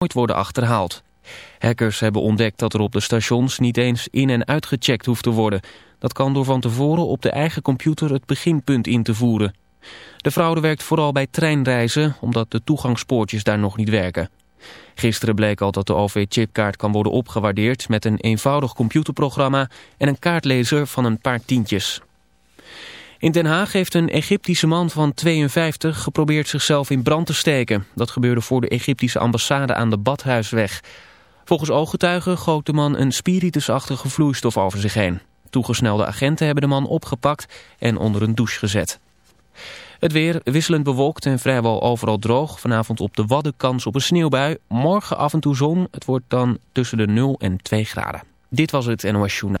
nooit worden achterhaald. Hackers hebben ontdekt dat er op de stations niet eens in- en uitgecheckt hoeft te worden. Dat kan door van tevoren op de eigen computer het beginpunt in te voeren. De fraude werkt vooral bij treinreizen, omdat de toegangspoortjes daar nog niet werken. Gisteren bleek al dat de OV-chipkaart kan worden opgewaardeerd met een eenvoudig computerprogramma en een kaartlezer van een paar tientjes. In Den Haag heeft een Egyptische man van 52 geprobeerd zichzelf in brand te steken. Dat gebeurde voor de Egyptische ambassade aan de Badhuisweg. Volgens ooggetuigen goot de man een spiritusachtige vloeistof over zich heen. Toegesnelde agenten hebben de man opgepakt en onder een douche gezet. Het weer wisselend bewolkt en vrijwel overal droog. Vanavond op de Wadden kans op een sneeuwbui. Morgen af en toe zon. Het wordt dan tussen de 0 en 2 graden. Dit was het NOS Journaal.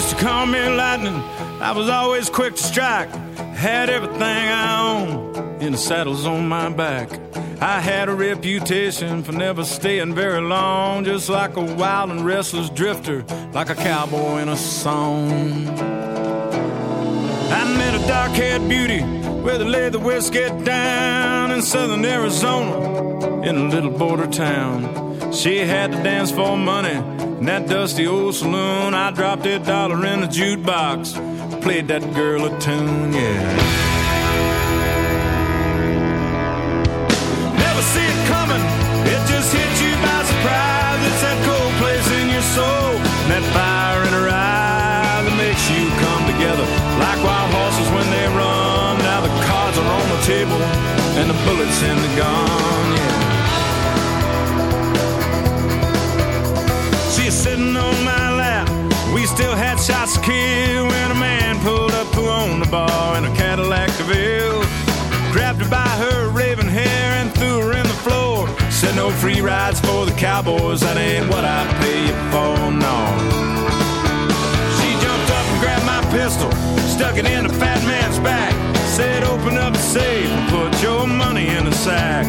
Used to call me lightning. I was always quick to strike. Had everything I own in the saddles on my back. I had a reputation for never staying very long, just like a wild and restless drifter, like a cowboy in a song. I met a dark haired beauty where they laid the whiskey down in southern Arizona in a little border town. She had to dance for money in that dusty old saloon. I dropped a dollar in the jukebox, played that girl a tune, yeah. Never see it coming, it just hits you by surprise. It's that cold place in your soul, and that fire in her eye that makes you come together like wild horses when they run. Now the cards are on the table, and the bullets in the gun, yeah. Is sitting on my lap. We still had shots to kill when a man pulled up owned the bar in a Cadillac DeVille. Grabbed her by her raven hair and threw her in the floor. Said no free rides for the cowboys. That ain't what I pay you for, no. She jumped up and grabbed my pistol, stuck it in the fat man's back. Said open up the safe and put your money in the sack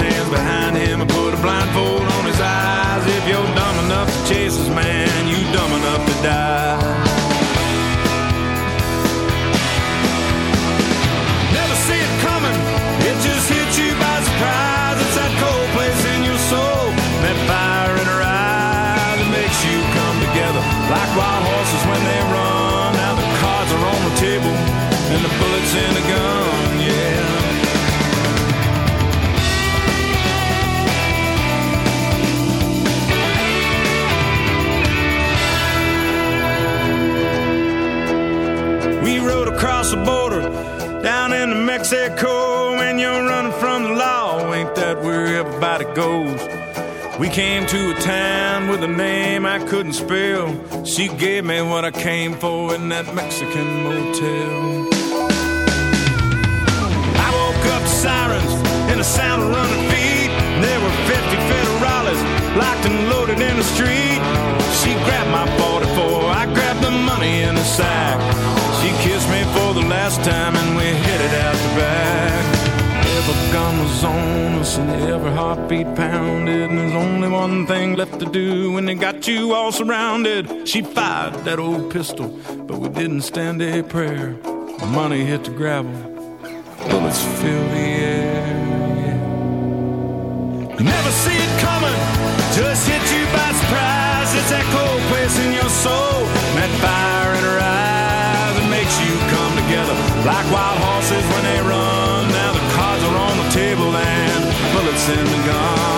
hands behind him and put a blindfold on his eyes. If you're dumb enough to chase this man, you dumb enough to die. Never see it coming, it just hits you by surprise. It's that cold place in your soul, that fire in her eye that makes you come together like wild horses when they run. Now the cards are on the table and the bullets in the gun, the border, down into Mexico. When you're running from the law, ain't that where everybody goes? We came to a town with a name I couldn't spell. She gave me what I came for in that Mexican motel. I woke up to sirens and the sound of running feet. There were 50 federales locked and loaded in the street. She grabbed my 44, I grabbed the money in the sack. She kissed me for the last time and we headed out the back. Every gun was on us and every heartbeat pounded. And there's only one thing left to do when they got you all surrounded. She fired that old pistol, but we didn't stand a prayer. The Money hit the gravel, bullets fill the air. yeah. Never see it coming, just hit you by surprise. It's that cold place in your soul, that fire like wild horses when they run. Now the cards are on the table and bullets in the gun.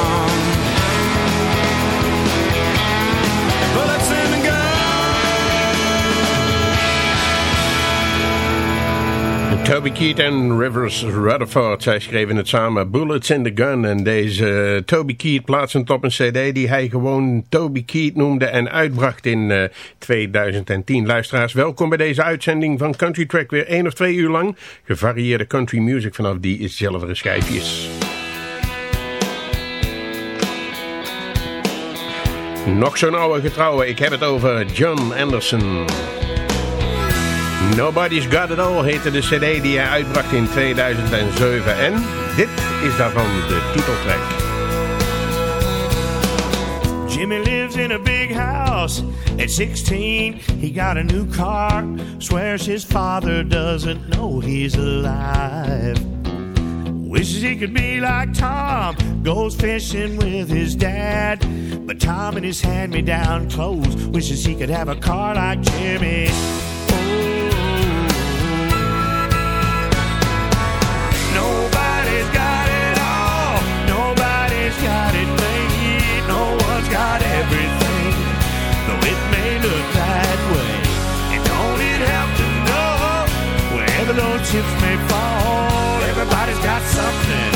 Toby Keith en Rivers Rutherford, zij schreven het samen Bullets in the Gun. En deze eh, Toby Keith plaatst op een cd die hij gewoon Toby Keith noemde en uitbracht in eh, 2010. Luisteraars, welkom bij deze uitzending van Country Track. Weer één of twee uur lang gevarieerde country music vanaf die zilveren schijfjes. Nog zo'n oude getrouwe, ik heb het over John Anderson. Nobody's Got It All heette de cd die hij uitbracht in 2007. En dit is daarvan de titeltrack. Jimmy lives in a big house. At 16, he got a new car. Swears his father doesn't know he's alive. Wishes he could be like Tom. Goes fishing with his dad. But Tom in his hand me down clothes. Wishes he could have a car like Jimmy. Look that way. And don't it have to know wherever those chips may fall? Everybody's got something,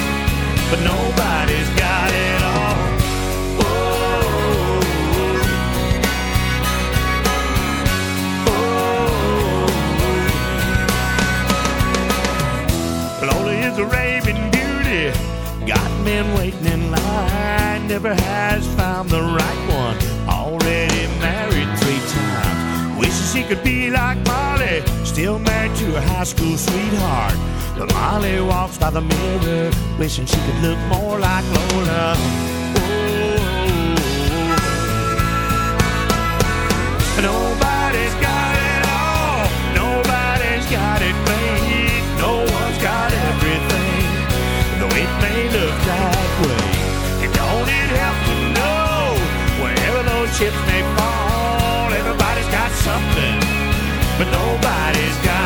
but nobody's got it all. Oh. Lola is a raving beauty. Got men waiting in line. Never has found the right one. Already married three times. Wishes he could be like Molly. Still married to a high school sweetheart. But Molly walks by the mirror. Wishing she could look more like Lola. Oh. Nobody's got it all. Nobody's got it made. No one's got everything. Though it may look that way. And don't it have to know wherever those chips may something, but nobody's got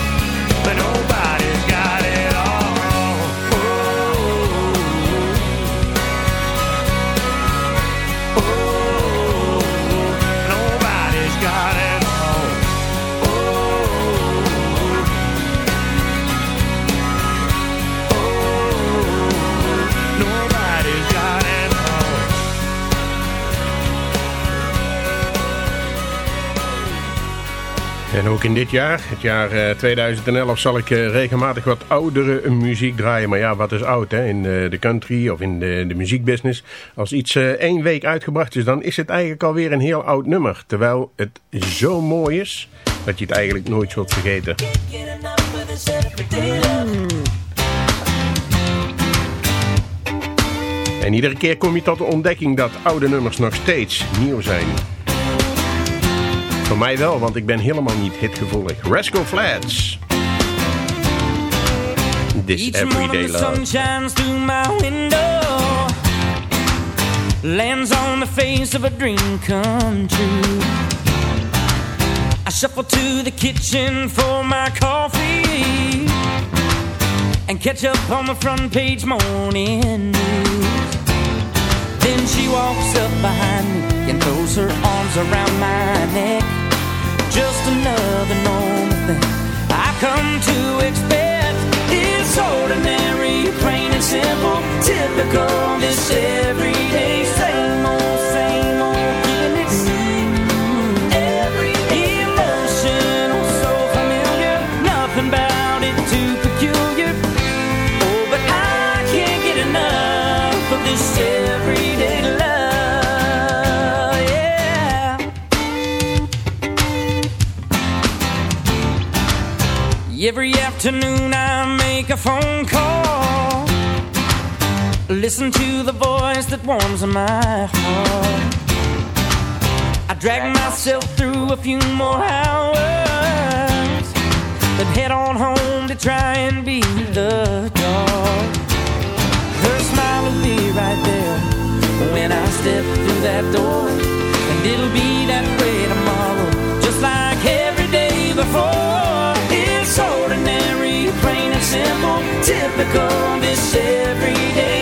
En ook in dit jaar, het jaar eh, 2011, zal ik eh, regelmatig wat oudere muziek draaien. Maar ja, wat is oud hè? in eh, de country of in de, de muziekbusiness? Als iets eh, één week uitgebracht is, dan is het eigenlijk alweer een heel oud nummer. Terwijl het zo mooi is, dat je het eigenlijk nooit zult vergeten. En iedere keer kom je tot de ontdekking dat oude nummers nog steeds nieuw zijn. Voor mij wel, want ik ben helemaal niet hitgevoelig. Rascal Flats. This Each Everyday the sun Love. shines through my window Lands on the face of a dream come true I shuffle to the kitchen for my coffee And catch up on the front page morning news Then she walks up behind me And throws her arms around my neck Just another normal thing. I come to expect It's ordinary, plain and simple Typical, this everyday Every afternoon I make a phone call. Listen to the voice that warms my heart. I drag myself through a few more hours Then head on home to try and be the dog. Her smile will be right there When I step through that door And it'll be that simple Typical, this everyday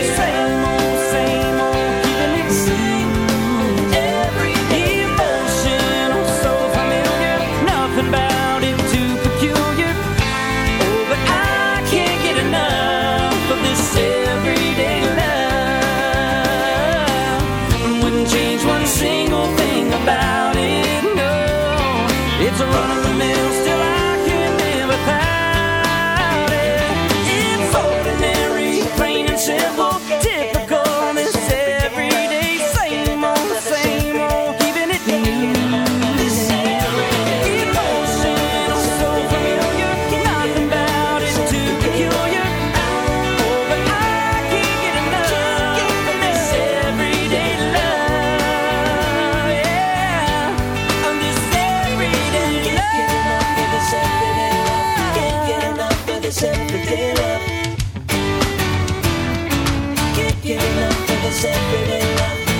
get enough of this everyday.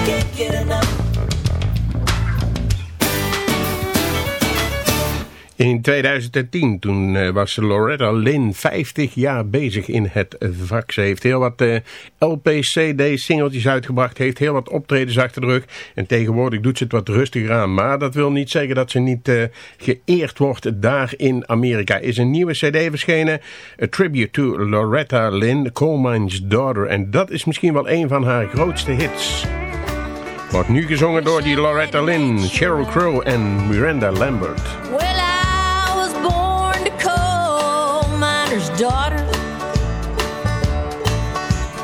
Can't get enough. In 2010, toen eh, was Loretta Lynn 50 jaar bezig in het vak. Ze heeft heel wat eh, LP-CD singeltjes uitgebracht, heeft heel wat optredens achter de rug. En tegenwoordig doet ze het wat rustiger aan. Maar dat wil niet zeggen dat ze niet eh, geëerd wordt daar in Amerika. Is een nieuwe CD verschenen, A Tribute to Loretta Lynn, Coal Daughter. En dat is misschien wel een van haar grootste hits. Wordt nu gezongen door die Loretta Lynn, Sheryl Crow en Miranda Lambert.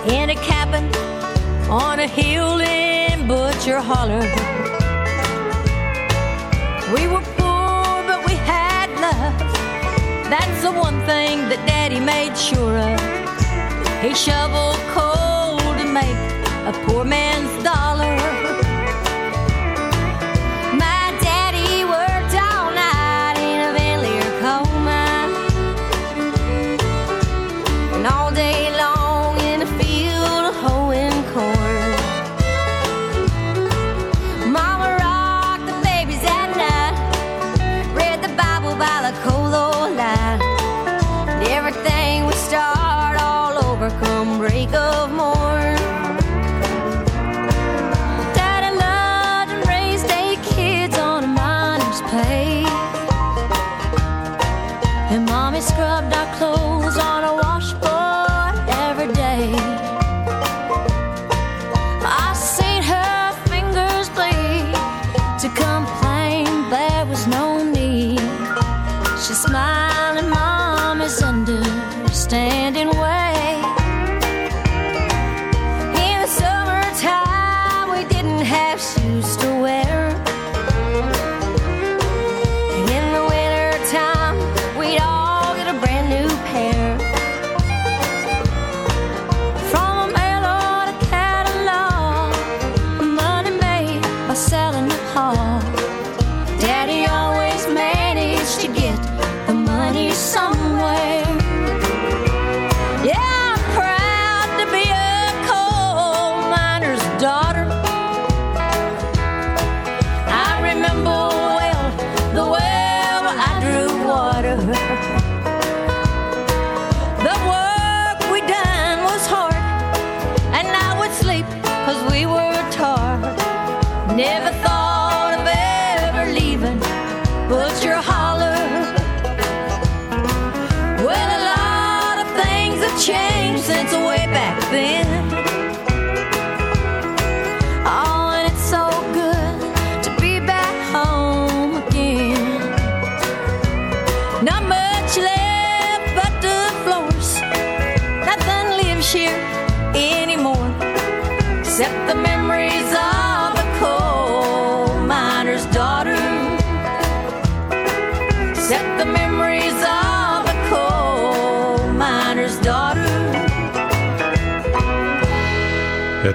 In a cabin on a hill in Butcher Holler. We were poor, but we had love. That's the one thing that Daddy made sure of. He shoveled coal to make smile.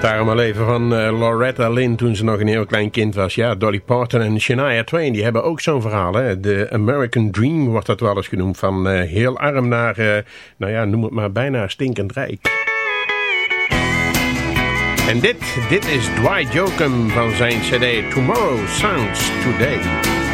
het daarom al even van eh, Loretta Lynn toen ze nog een heel klein kind was. Ja, Dolly Parton en Shania Twain, die hebben ook zo'n verhaal. Hè? De American Dream wordt dat wel eens genoemd. Van eh, heel arm naar, eh, nou ja, noem het maar bijna stinkend rijk. En dit, dit is Dwight Jokum van zijn cd Tomorrow Sounds Today.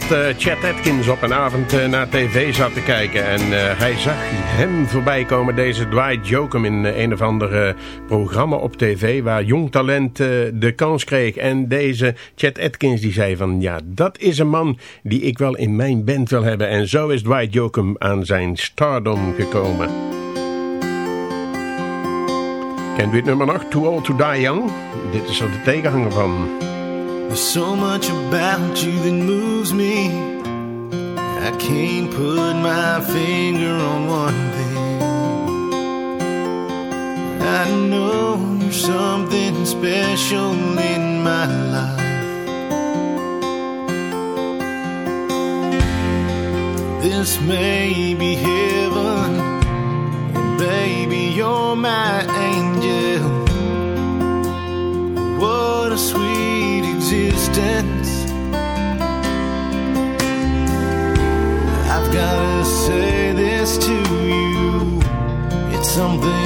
dat uh, eh, Chad Atkins op een avond eh, naar tv zat te kijken. En eh, hij zag hem voorbij komen, deze Dwight Jokum, in een of andere programma op tv... waar jong talent de kans kreeg. En deze Chad Atkins die zei van... ja, dat is een man die ik wel in mijn band wil hebben. En zo is Dwight Jokum aan zijn stardom gekomen. Kent u het nummer nog? Too Old To Die Young? Dit is er de tegenhanger van... There's so much about you that moves me. I can't put my finger on one thing. I know you're something special in my life. This may be heaven, and baby, you're my angel. What a sweet existence. I've gotta say this to you. It's something.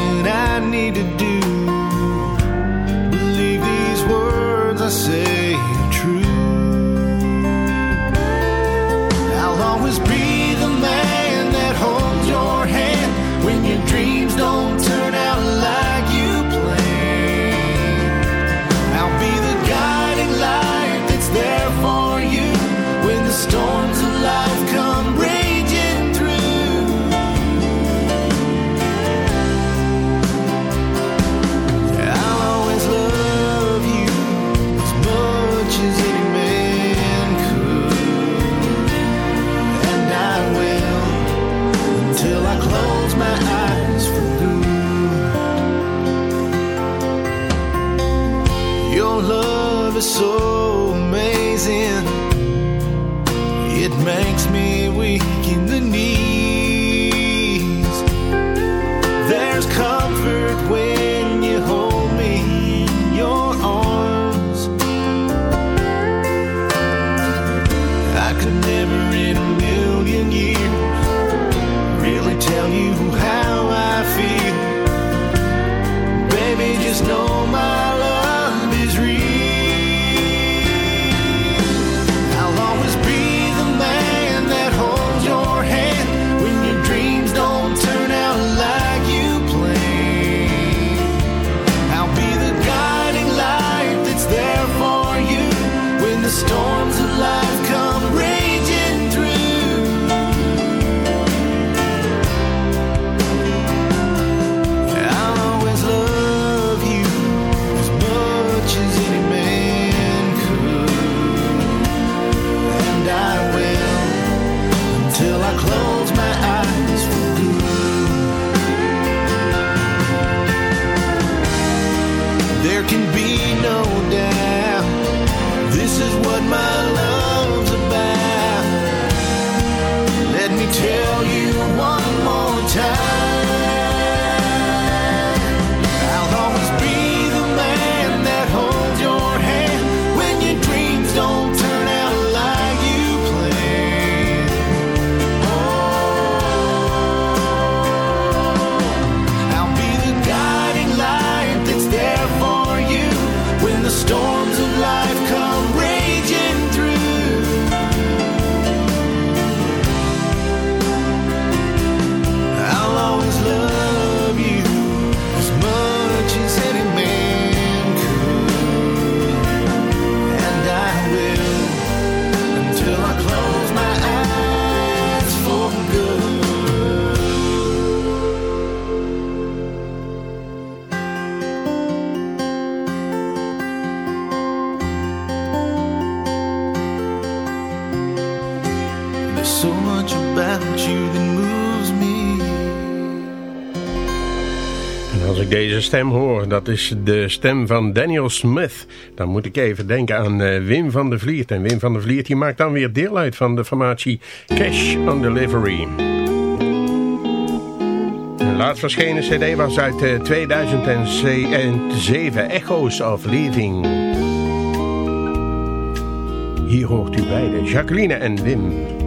stem hoor, dat is de stem van Daniel Smith. Dan moet ik even denken aan eh, Wim van der Vliert. En Wim van der Vliert die maakt dan weer deel uit van de formatie Cash on Delivery. De laatst verschenen cd was uit eh, 2007, Echoes of Leaving. Hier hoort u beiden, Jacqueline en Wim.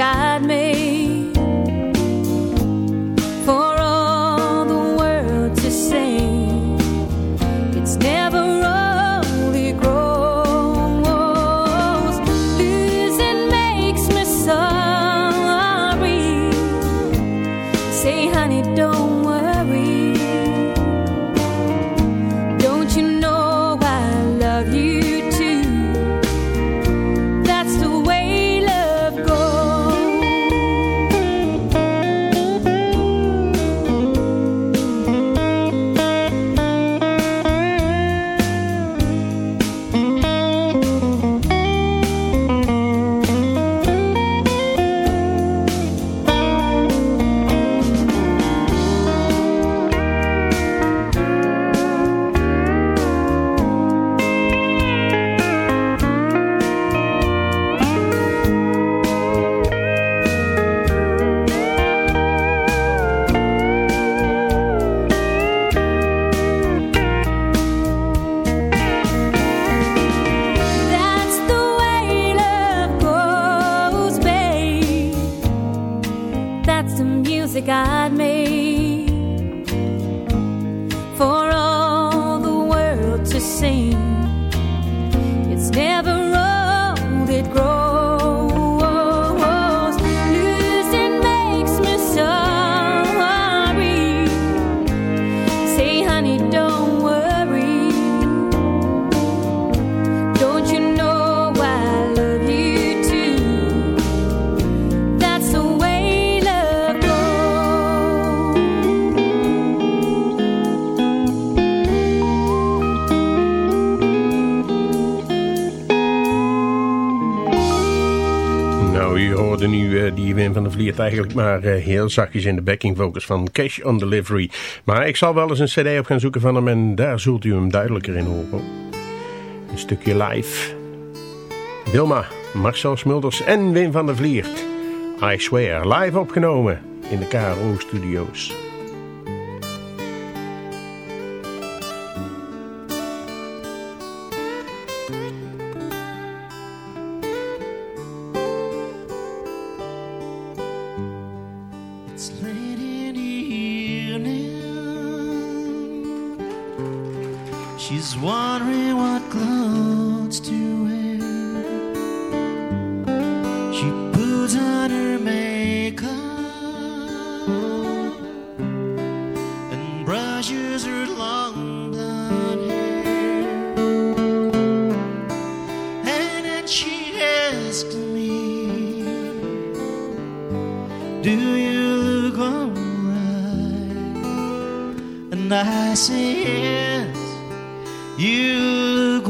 sky. eigenlijk maar eh, heel zachtjes in de backing vocals van Cash on Delivery. Maar ik zal wel eens een cd op gaan zoeken van hem en daar zult u hem duidelijker in horen. Een stukje live. Wilma, Marcel Smulders en Wim van der Vliert. I Swear, live opgenomen in de KRO Studios. Do you look alright? And I say yes, you look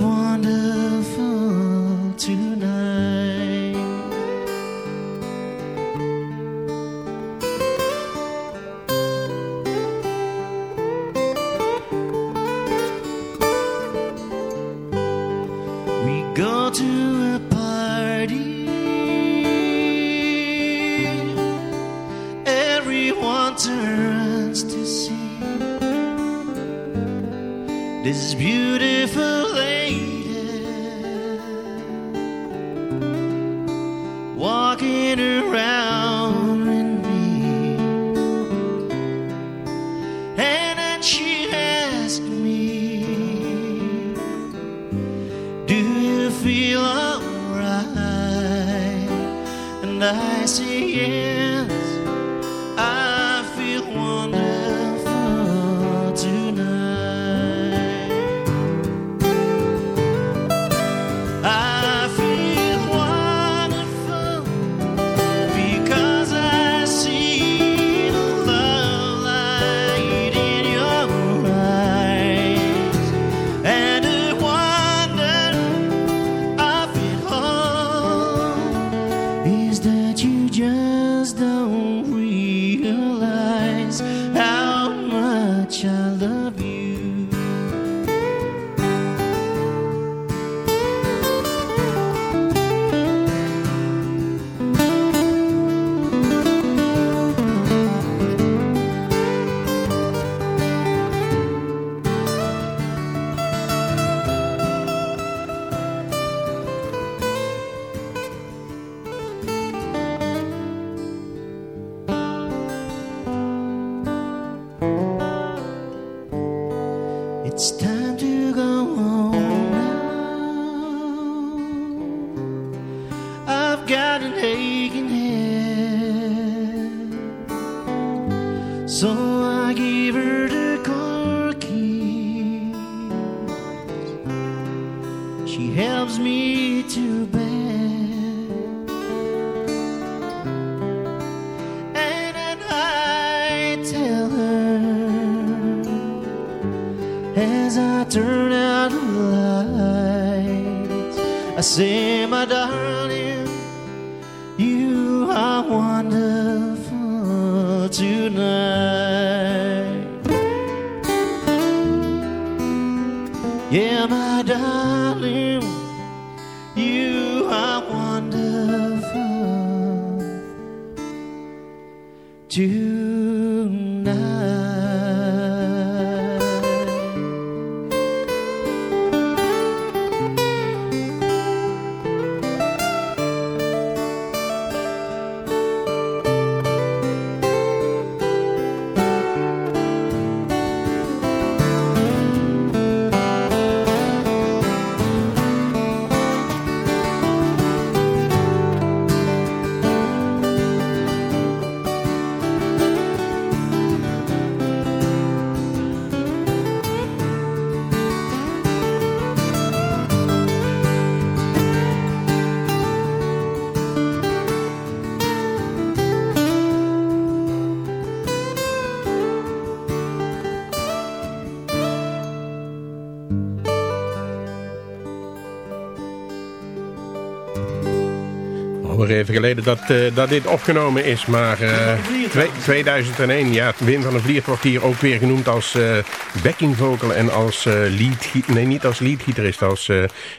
alweer even geleden dat, eh, dat dit opgenomen is. Maar eh, uh, 2001, ja, Wim van der Vliert wordt hier ook weer genoemd als eh, uh, backing en als lead, nee niet als lead gitarist, als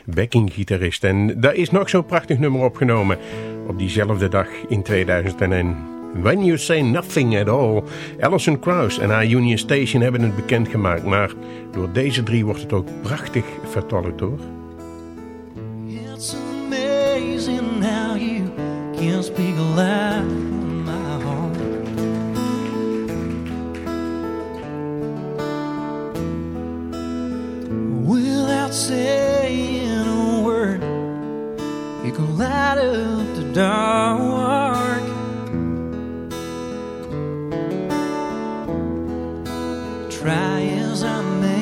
backing gitarist. En daar is nog zo'n prachtig nummer opgenomen op diezelfde dag in 2001. When You Say Nothing At All. Alison Krauss en haar Union Station hebben het bekendgemaakt, maar door deze drie wordt het ook prachtig vertolkt hoor. land my home. Without saying a word, you go light up the dark. Try as I may.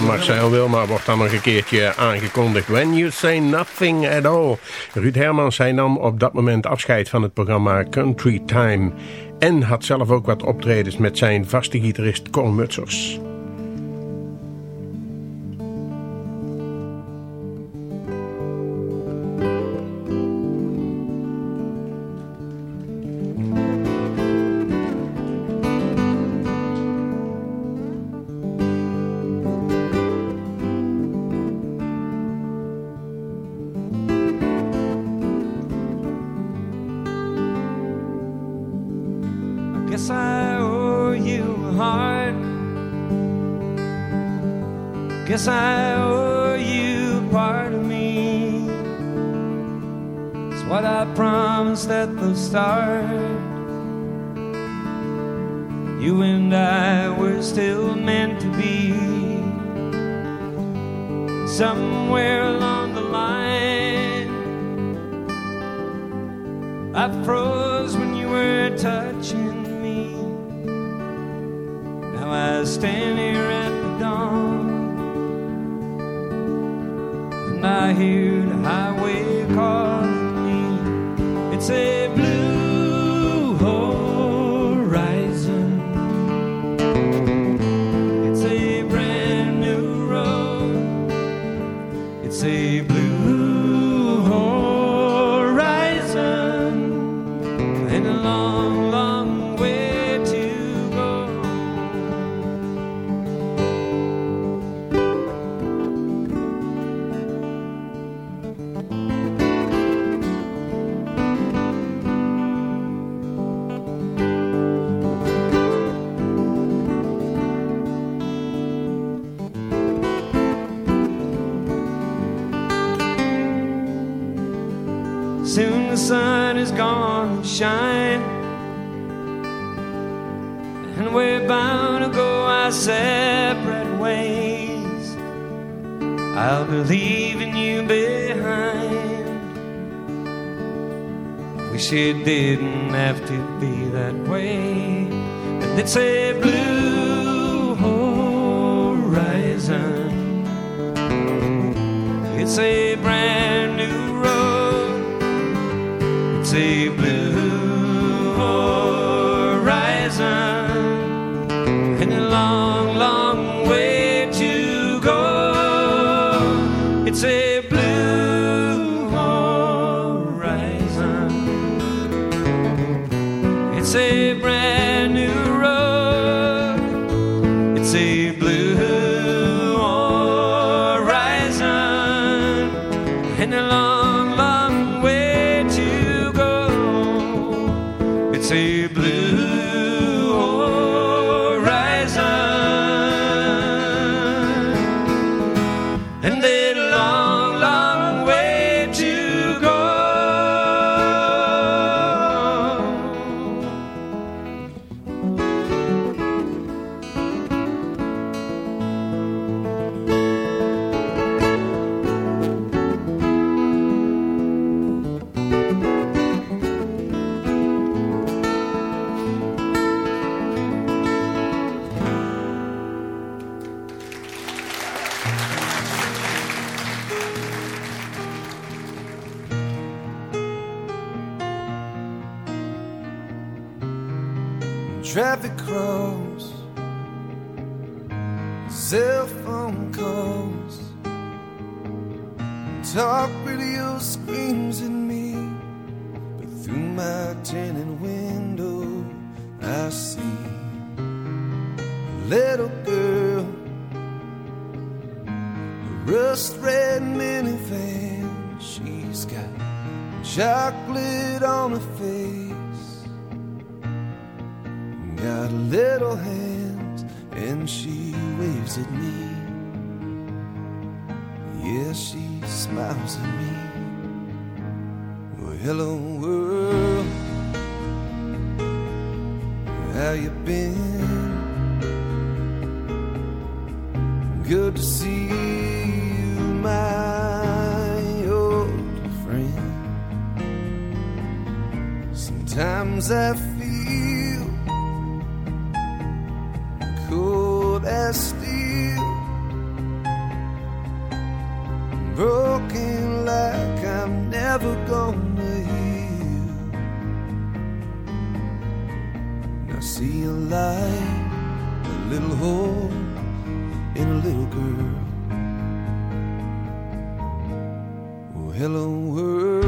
Marcel Wilma wordt dan nog een keertje aangekondigd. When you say nothing at all. Ruud Hermans, hij nam op dat moment afscheid van het programma Country Time. En had zelf ook wat optredens met zijn vaste gitarist Cor Mutsers. Little hole in a little girl. Oh, hello world.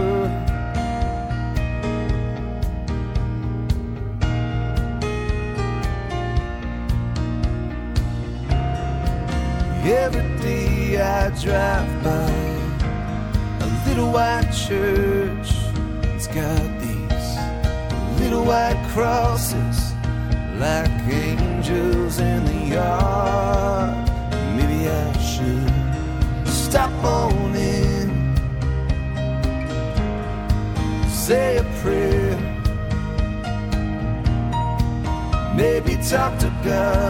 Every day I drive by a little white church. It's got these little white crosses girl.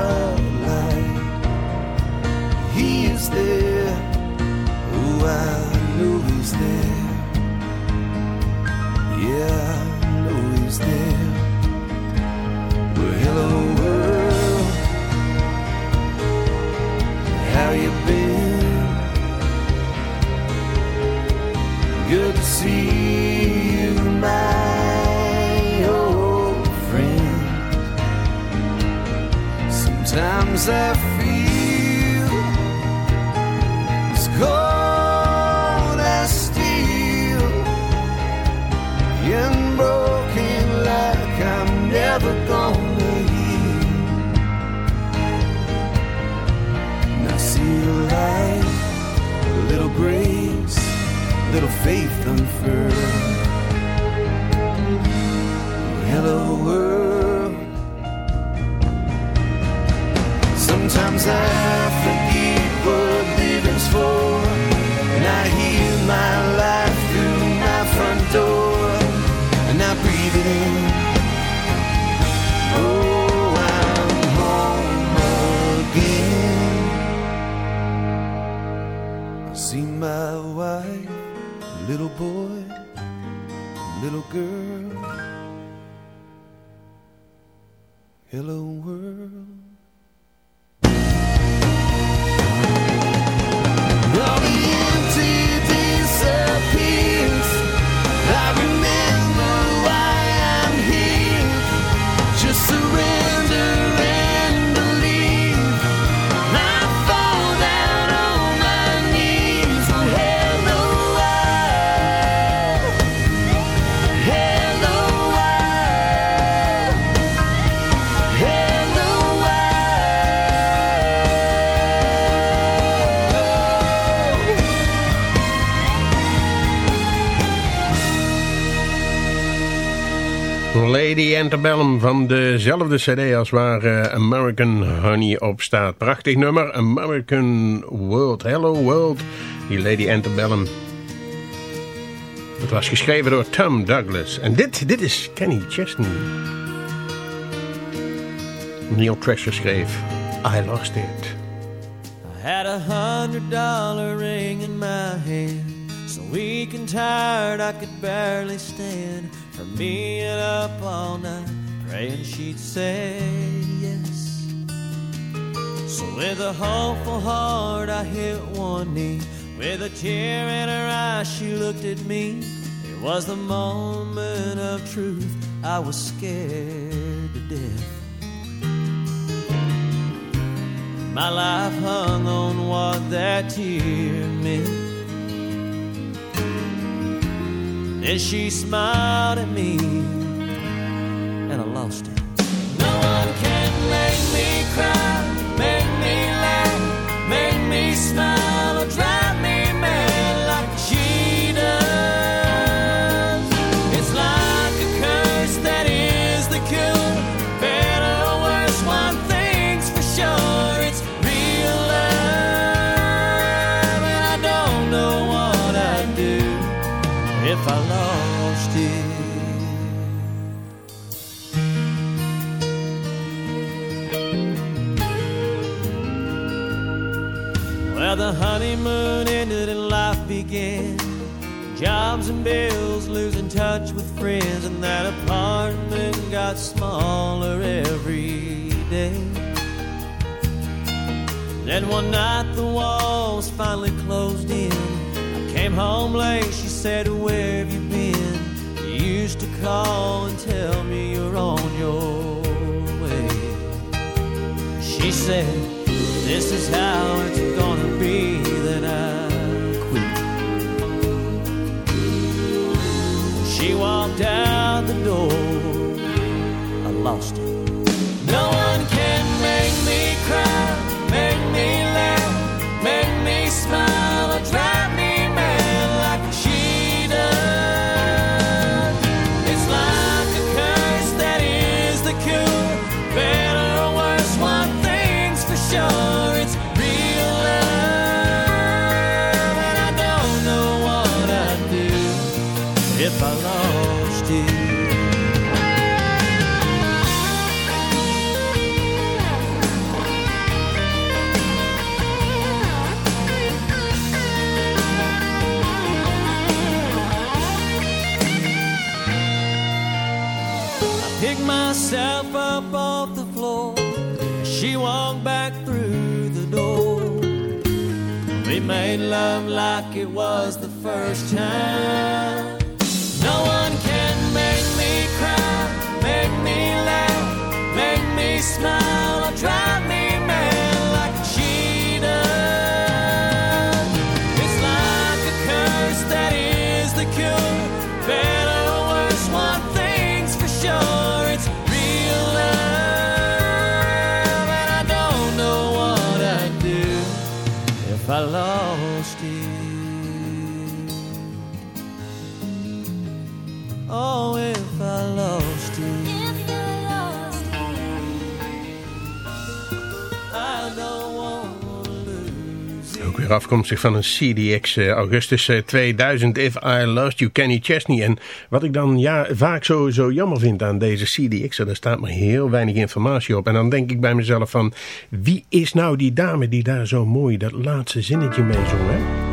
Sometimes I forget what living's for, and I hear my life through my front door, and I breathe it in. Oh, I'm home again. I see my wife, little boy, little girl. Hello world. Lady Antebellum van dezelfde cd als waar eh, American Honey op staat. Prachtig nummer, American World. Hello World, die Lady Antebellum. Het was geschreven door Tom Douglas. En dit, dit is Kenny Chesney. Neil Treasure schreef I Lost It. I had a hundred dollar ring in my hand. So weak and tired I could barely stand from being up all night praying she'd say yes. So with a hopeful heart I hit one knee. With a tear in her eye she looked at me. It was the moment of truth. I was scared to death. My life hung on what that tear meant. Then she smiled at me, and I lost it. No one can make me cry, and bills, losing touch with friends, and that apartment got smaller every day. Then one night the walls finally closed in. I came home late, she said, Where have you been? You used to call and tell me you're on your way. She said, This is how out the door. Made love like it was the first time. Afkomstig van een CDX eh, augustus eh, 2000, If I Lost You, Kenny Chesney. En wat ik dan ja, vaak zo, jammer vind aan deze CDX, daar staat maar heel weinig informatie op. En dan denk ik bij mezelf van, wie is nou die dame die daar zo mooi dat laatste zinnetje mee zong, hè?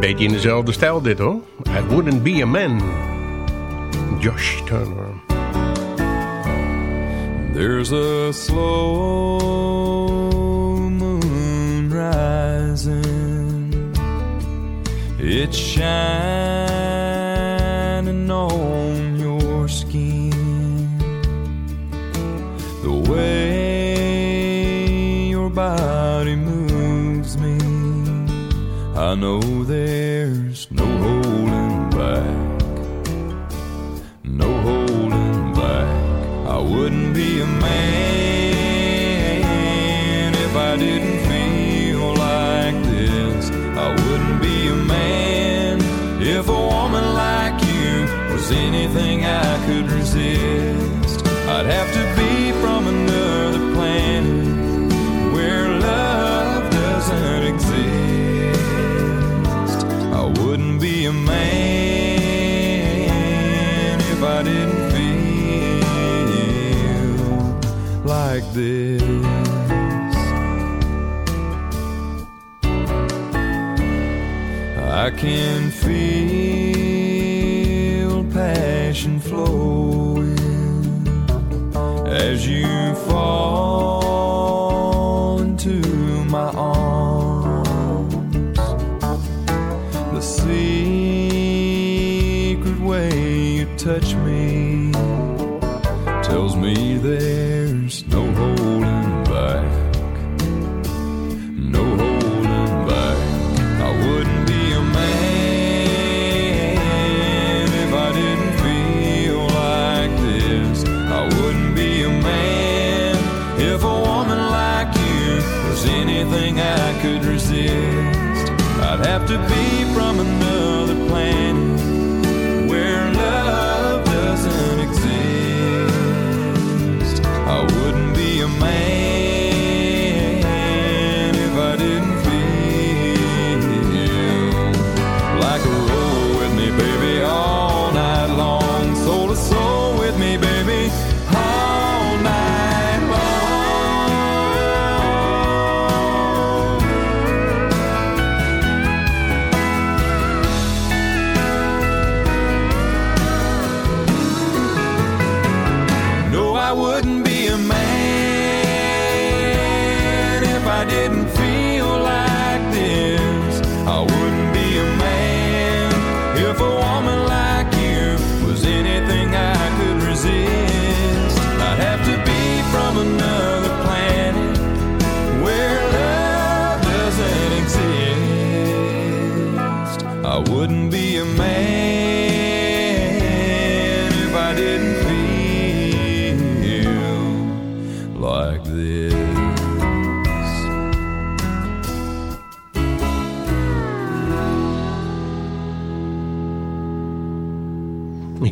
Een beetje in dezelfde stijl dit hoor. I wouldn't be a man. Josh Turner. There's a slow moon rising. It's shining on your skin. The way your body moves me, I know there's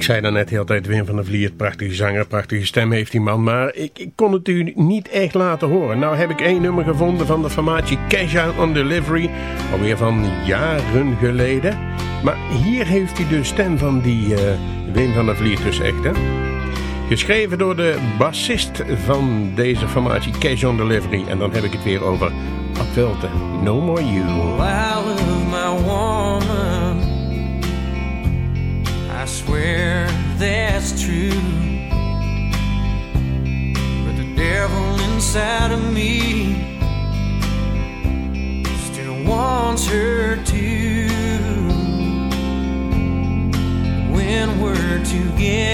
Zei daarnet heel tijd Wim van der Vliert, prachtige zanger, prachtige stem heeft die man. Maar ik, ik, kon het u niet echt laten horen. Nou heb ik één nummer gevonden van de formatie Cash on Delivery. Alweer van jaren geleden. Maar hier heeft hij de stem van die uh, Wim van der Vliert dus echt hè. Geschreven door de bassist van deze formatie Cash on Delivery. En dan heb ik het weer over Ad No More You. I love my woman I swear that's true. But the devil inside of me Still wants her to. When we're together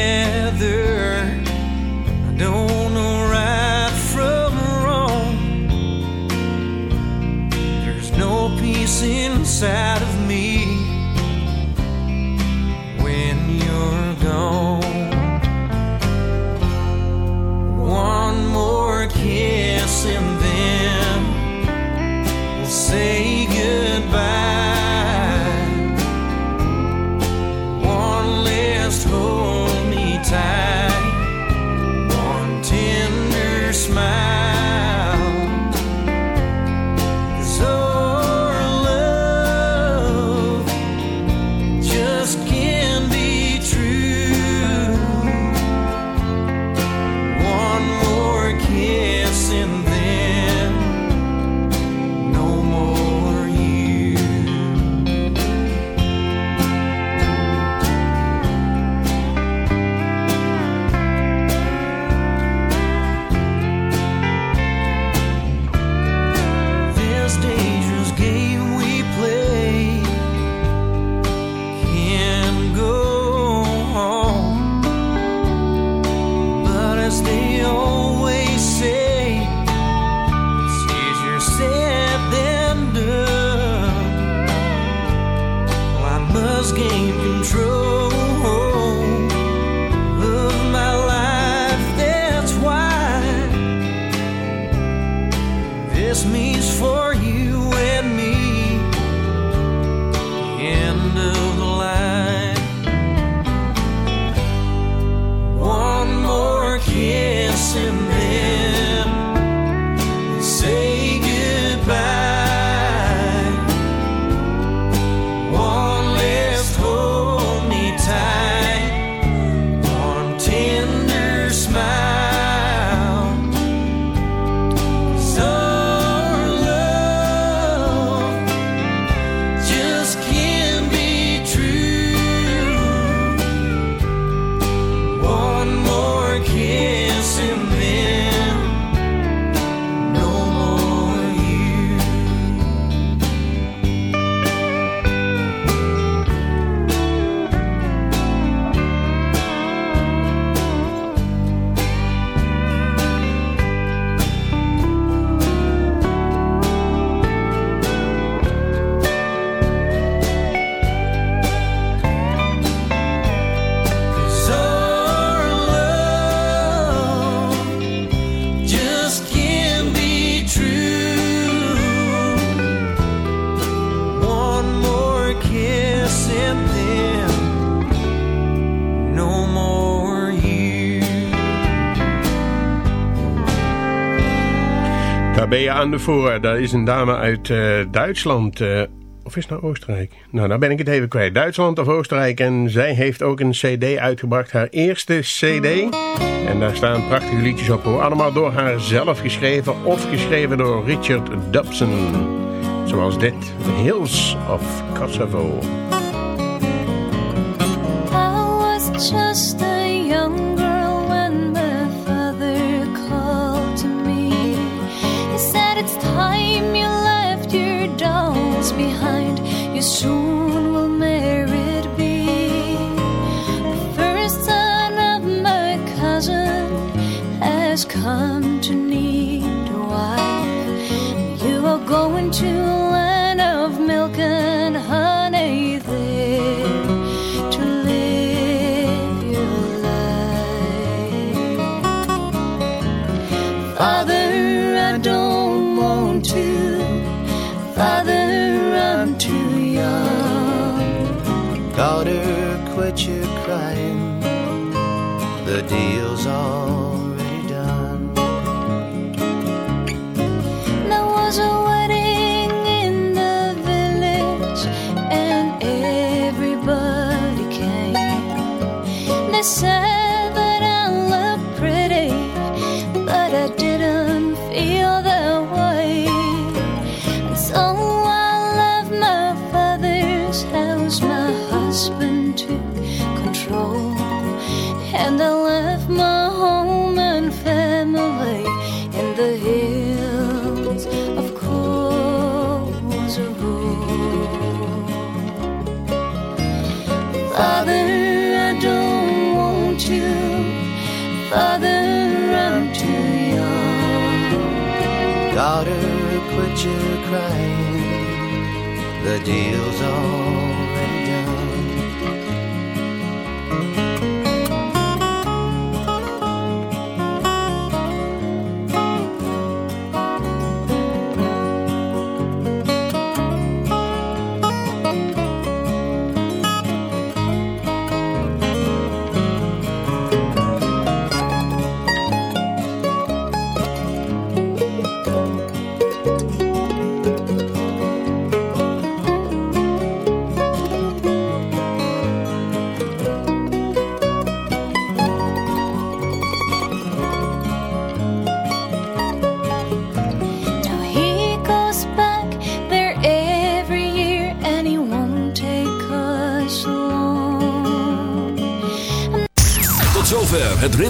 in Daar ben je aan de voor. Dat is een dame uit eh, Duitsland. eh, of is het nou Oostenrijk? Nou, nou ben ik het even kwijt. Duitsland of Oostenrijk. En zij heeft ook een cd uitgebracht. Haar eerste cd. En daar staan prachtige liedjes op. hoor. Allemaal door haar zelf geschreven. Of geschreven door Richard Dobson. Zoals dit. The Hills of Kosovo. Dolls behind. You soon will married be. The first son of my cousin has come to need a wife. You are going to crying. The deal's already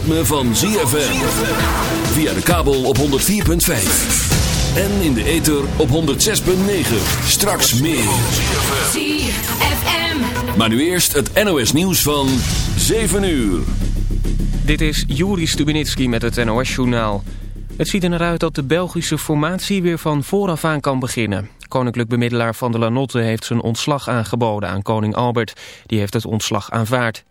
ritme van ZFM. Via de kabel op 104.5. En in de ether op 106.9. Straks meer. ZFM. Maar nu eerst het NOS nieuws van 7 uur. Dit is Juri Stubenitski met het NOS-journaal. Het ziet er naar uit dat de Belgische formatie weer van vooraf aan kan beginnen. Koninklijk bemiddelaar Van der Lanotte heeft zijn ontslag aangeboden aan koning Albert. Die heeft het ontslag aanvaard.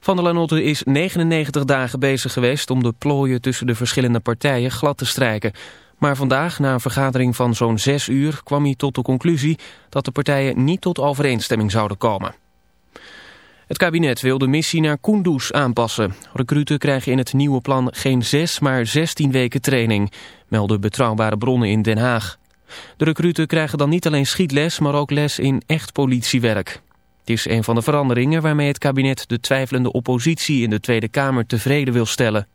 Van der Lanotte is 99 dagen bezig geweest om de plooien tussen de verschillende partijen glad te strijken. Maar vandaag, na een vergadering van zo'n 6 uur, kwam hij tot de conclusie dat de partijen niet tot overeenstemming zouden komen. Het kabinet wil de missie naar Kunduz aanpassen. Recruten krijgen in het nieuwe plan geen 6, maar 16 weken training, melden betrouwbare bronnen in Den Haag. De recruten krijgen dan niet alleen schietles, maar ook les in echt politiewerk. Het is een van de veranderingen waarmee het kabinet de twijfelende oppositie in de Tweede Kamer tevreden wil stellen.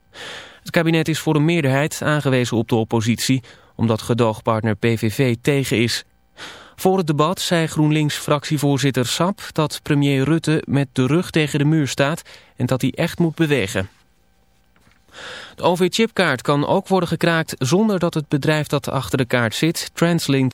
Het kabinet is voor een meerderheid aangewezen op de oppositie, omdat gedoogpartner PVV tegen is. Voor het debat zei GroenLinks-fractievoorzitter Sap dat premier Rutte met de rug tegen de muur staat en dat hij echt moet bewegen. De OV-chipkaart kan ook worden gekraakt zonder dat het bedrijf dat achter de kaart zit, Translink